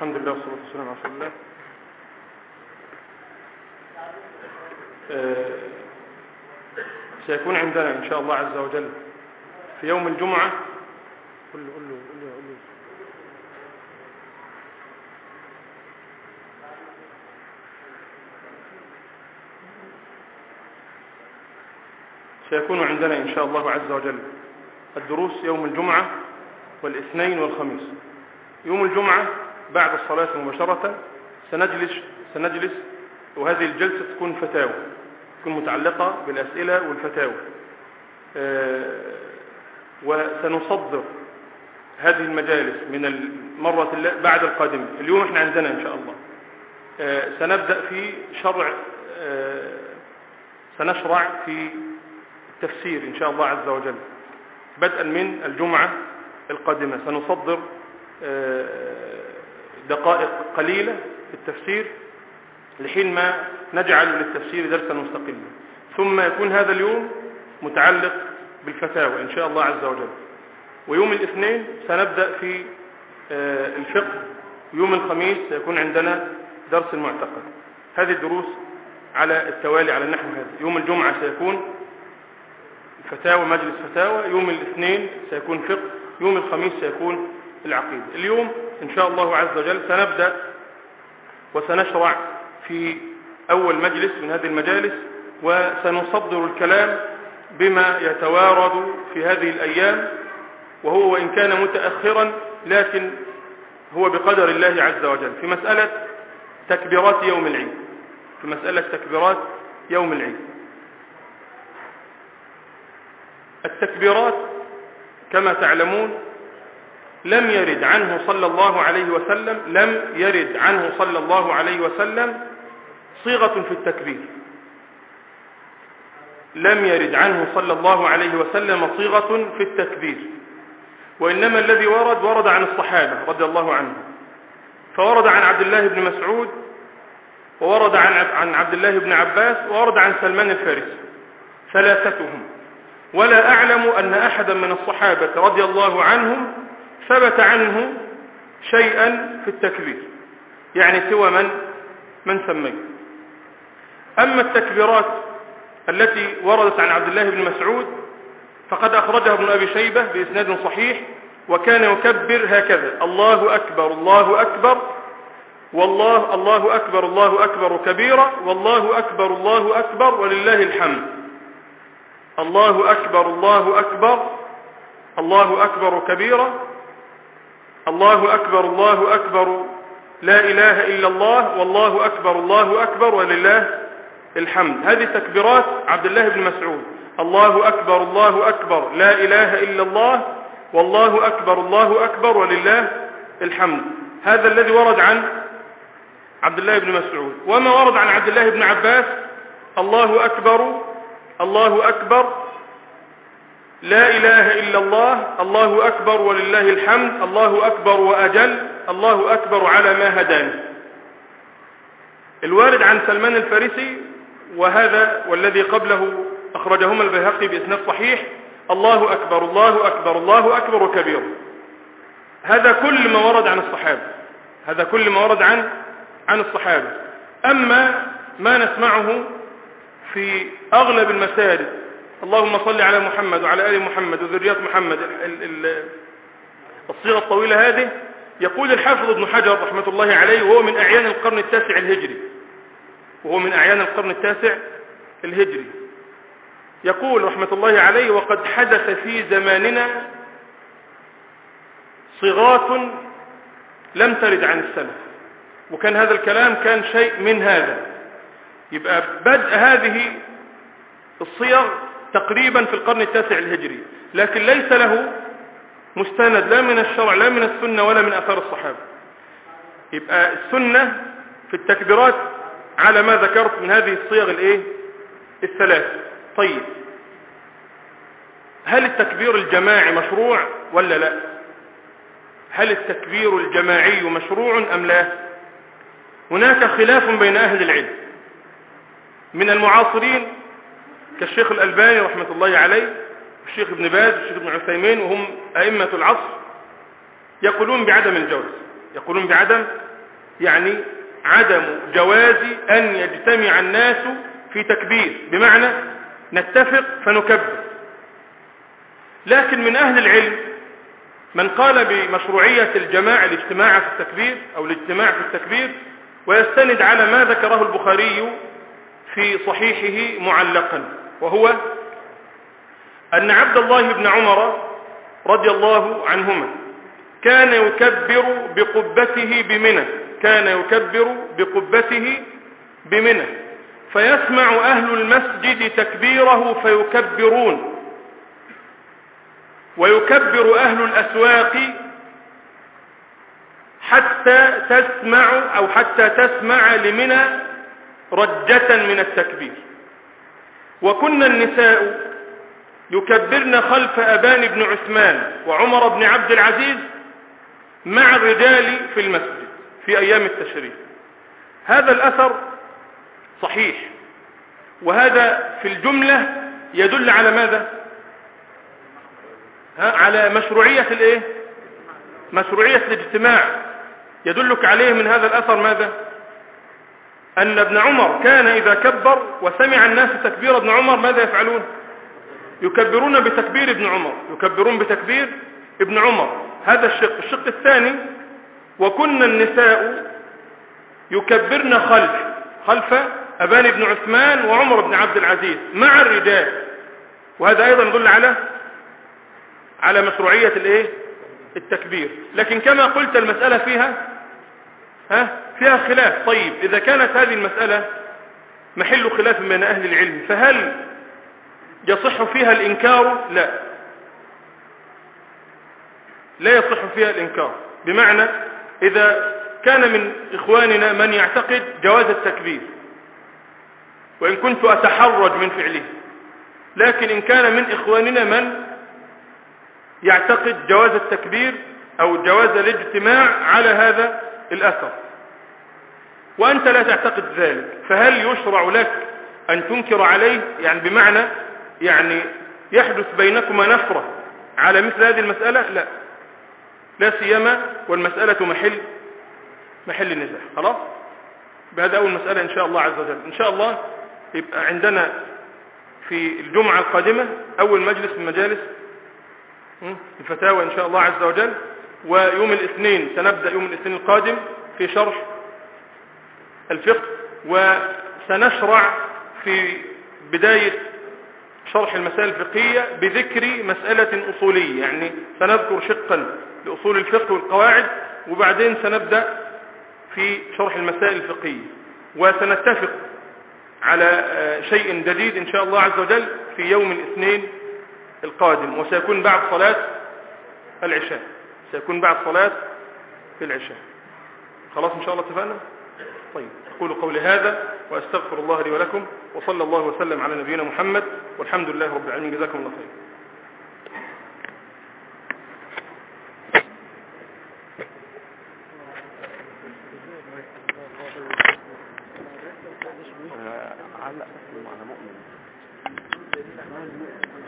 الحمد لله والصلاة والسلام على رسول الله. آه، سيكون عندنا إن شاء الله عز وجل في يوم الجمعة. قل له قل له قل له قل له. سيكون عندنا إن شاء الله عز وجل الدروس يوم الجمعة والاثنين والخميس. يوم الجمعة بعد الصلاة مباشرة سنجلس, سنجلس وهذه الجلسة تكون فتاوى تكون متعلقة بالأسئلة والفتاوى. آه، وسنصدر هذه المجالس من المرة بعد القادمة. اليوم إحنا عندنا إن شاء الله. آه، سنبدأ في شرع آه، سنشرع في التفسير إن شاء الله عز وجل. بدءا من الجمعة القادمة. سنصدر دقائق قليلة في التفسير لحين ما نجعل للتفسير درسا مستقلا. ثم يكون هذا اليوم متعلق بالفتاوى إن شاء الله عز وجل. ويوم الاثنين سنبدأ في آه، الفقه. ويوم الخميس سيكون عندنا درس المعتقد هذه الدروس على التوالي على النحو هذا. يوم الجمعة سيكون فتاوى مجلس فتاوى. يوم الاثنين سيكون فقه. يوم الخميس سيكون العقيدة. اليوم إن شاء الله عز وجل سنبدأ وسنشرع في أول مجلس من هذه المجالس وسنصدر الكلام بما يتوارد في هذه الأيام وهو وإن كان متأخرا لكن هو بقدر الله عز وجل. في مسألة تكبيرات يوم العيد. في مسألة تكبيرات يوم العيد. التكبيرات كما تعلمون لم يرد عنه صلى الله عليه وسلم لم يرد عنه صلى الله عليه وسلم صيغة في التكبير. لم يرد عنه صلى الله عليه وسلم صيغة في التكبير. وإنما الذي ورد ورد عن الصحابة رضي الله عنهم. فورد عن عبد الله بن مسعود وورد عن عبد الله بن عباس وورد عن سلمان الفارسي ثلاثتهم. ولا أعلم أن أحدا من الصحابة رضي الله عنهم ثبت عنه شيئا في التكبير. يعني سوى من؟ من سميت أما التكبيرات التي وردت عن عبد الله بن مسعود فقد أخرجها ابن أبي شيبة بإسناد صحيح وكان يكبر هكذا الله أكبر الله أكبر والله الله أكبر الله أكبر كبيرا والله أكبر الله أكبر ولله الحمد. الله أكبر الله أكبر الله أكبر كبيرا الله أكبر الله أكبر لا إله إلا الله والله أكبر الله أكبر ولله الحمد. هذه تكبيرات عبد الله بن مسعود. الله أكبر الله أكبر لا إله إلا الله والله أكبر الله أكبر ولله الحمد. هذا الذي ورد عن عبد الله بن مسعود. وما ورد عن عبد الله بن عباس؟ الله أكبر الله أكبر لا إله إلا الله الله أكبر ولله الحمد الله أكبر وأجل الله أكبر على ما هداني. الوارد عن سلمان الفارسي وهذا والذي قبله أخرجهما البيهقي بإسناد صحيح الله أكبر الله أكبر الله أكبر كبير هذا كل ما ورد عن الصحابة هذا كل ما ورد عن عن الصحابة. أما ما نسمعه في أغلب المساجد اللهم صل على محمد وعلى آل محمد وذريات محمد. ال- ال- الصيغة الطويلة هذه يقول الحافظ ابن حجر رحمة الله عليه وهو من أعيان القرن التاسع الهجري. وهو من أعيان القرن التاسع الهجري. يقول رحمة الله عليه وقد حدث في زماننا صيغات لم ترد عن السلف. وكان هذا الكلام كان شيء من هذا. يبقى بدء هذه الصيغ تقريبا في القرن التاسع الهجري. لكن ليس له مستند لا من الشرع لا من السنة ولا من أثار الصحابة. يبقى السنة في التكبيرات على ما ذكرت من هذه الصيغ الإيه؟ الثلاث. طيب. هل التكبير الجماعي مشروع ولا لا؟ هل التكبير الجماعي مشروع أم لا؟ هناك خلاف بين أهل العلم. من المعاصرين كالشيخ الألباني رحمة الله عليه الشيخ ابن باز الشيخ ابن عثيمين وهم أئمة العصر يقولون بعدم الجواز. يقولون بعدم يعني عدم جواز أن يجتمع الناس في تكبير. بمعنى نتفق فنكبر. لكن من أهل العلم من قال بمشروعية الجماعة الاجتماع في التكبير أو الاجتماع في التكبير ويستند على ما ذكره البخاري في صحيحه معلقا وهو أن عبد الله بن عمر رضي الله عنهما كان يكبر بقبته بمنى كان يكبر بقبته بمنى فيسمع أهل المسجد تكبيره فيكبرون ويكبر أهل الأسواق حتى تسمع أو حتى تسمع لمنى رجة من التكبير. وكنا النساء يكبرن خلف أبان بن عثمان وعمر بن عبد العزيز مع الرجال في المسجد في أيام التشريق. هذا الأثر صحيح. وهذا في الجملة يدل على ماذا؟ ها؟ على مشروعية الإيه؟ مشروعية الاجتماع. يدلك عليه من هذا الأثر ماذا؟ أن ابن عمر كان إذا كبر وسمع الناس تكبير ابن عمر ماذا يفعلون؟ يكبرون بتكبير ابن عمر يكبرون بتكبير ابن عمر. هذا الشق الشق الثاني وكنا النساء يكبرن خلف خلف أبان بن عثمان وعمر بن عبد العزيز مع الرجال وهذا أيضا يدل على على مشروعية الإيه؟ التكبير. لكن كما قلت المسألة فيها ها؟ فيها خلاف. طيب إذا كانت هذه المسألة محل خلاف بين أهل العلم فهل يصح فيها الإنكار؟ لا. لا يصح فيها الإنكار. بمعنى إذا كان من إخواننا من يعتقد جواز التكبير وإن كنت أتحرج من فعله لكن إن كان من إخواننا من يعتقد جواز التكبير أو جواز الاجتماع على هذا الأثر. وأنت لا تعتقد ذلك. فهل يشرع لك أن تنكر عليه؟ يعني بمعنى يعني يحدث بينكما نفرة على مثل هذه المسألة؟ لا. لا سيما والمسألة محل محل النزاع خلاص؟ بهذا أول مسألة إن شاء الله عز وجل. إن شاء الله يبقى عندنا في الجمعة القادمة أول مجلس من مجالس الفتاوى إن شاء الله عز وجل. ويوم الاثنين سنبدأ يوم الاثنين القادم في شرح الفقه وسنشرع في بداية شرح المسائل الفقهية بذكر مسألة أصولية. يعني سنذكر شقا لأصول الفقه والقواعد وبعدين سنبدأ في شرح المسائل الفقهية. وسنتفق على شيء جديد إن شاء الله عز وجل في يوم الاثنين القادم وسيكون بعد صلاة العشاء. سيكون بعد صلاة العشاء. خلاص إن شاء الله اتفقنا؟ طيب. أقول قولي هذا وأستغفر الله لي ولكم وصلى الله وسلم على نبينا محمد والحمد لله رب العالمين. جزاكم الله خير.